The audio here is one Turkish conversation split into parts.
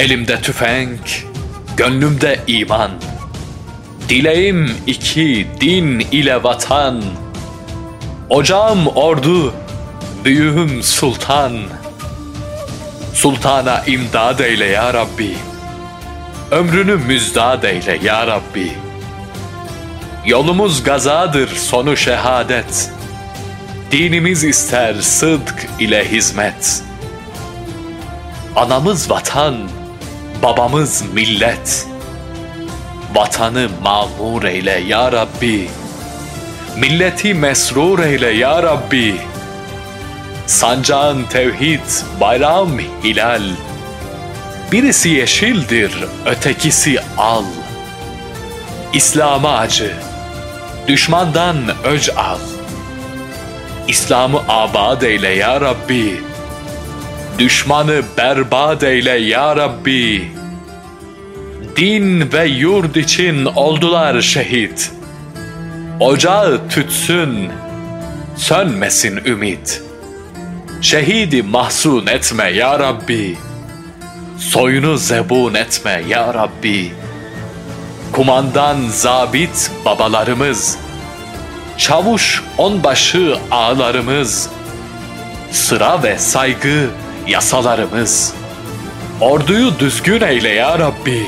Elimde tüfek, gönlümde iman. Dileğim iki din ile vatan. Ocağım ordu, büyüğüm sultan. Sultana imdad eyle ya Rabbi. Ömrünü müzdad eyle ya Rabbi. Yolumuz gazadır sonu şehadet. Dinimiz ister sıdk ile hizmet. Anamız vatan, babamız millet. Vatanı mamur eyle ya Rabbi. Milleti mesrur eyle ya Rabbi. Sancağın tevhid, bayram, hilal. Birisi yeşildir, ötekisi al. İslam'a acı, düşmandan öc al. İslam'ı abad eyle ya Rabbi. Düşmanı berbat eyle ya Rabbi. Din ve yurt için oldular şehit. Ocağı tütsün, sönmesin ümit. Şehidi mahzun etme ya Rabbi. Soyunu zebun etme ya Rabbi. Kumandan zabit babalarımız, çavuş onbaşı ağalarımız, sıra ve saygı yasalarımız. Orduyu düzgün eyle ya Rabbi.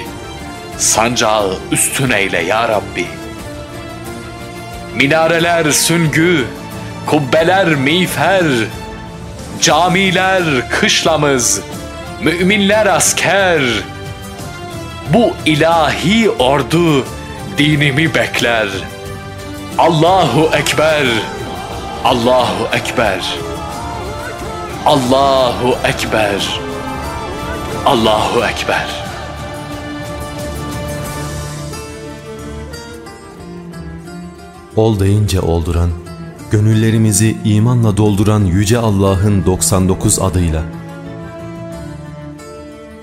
Sancağı üstün eyle ya Rabbi. Minareler süngü, kubbeler miğfer, camiler kışlamız, müminler asker. Bu ilahi ordu dinimi bekler. Allahu Ekber, Allahu Ekber, Allahu Ekber, Allahu Ekber. Ol deyince olduran, gönüllerimizi imanla dolduran Yüce Allah'ın 99 adıyla.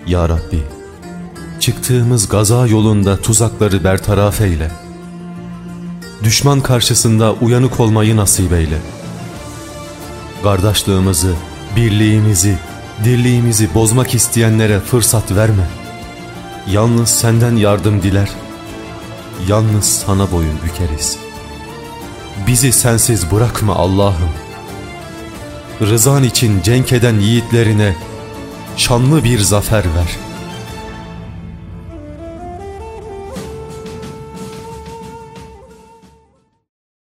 Ya Rabbi, çıktığımız gaza yolunda tuzakları bertaraf eyle. Düşman karşısında uyanık olmayı nasip eyle. Kardeşliğimizi, birliğimizi, dirliğimizi bozmak isteyenlere fırsat verme. Yalnız senden yardım diler. Yalnız sana boyun bükeriz. Bizi sensiz bırakma Allah'ım. Rızan için cenk eden yiğitlerine şanlı bir zafer ver.''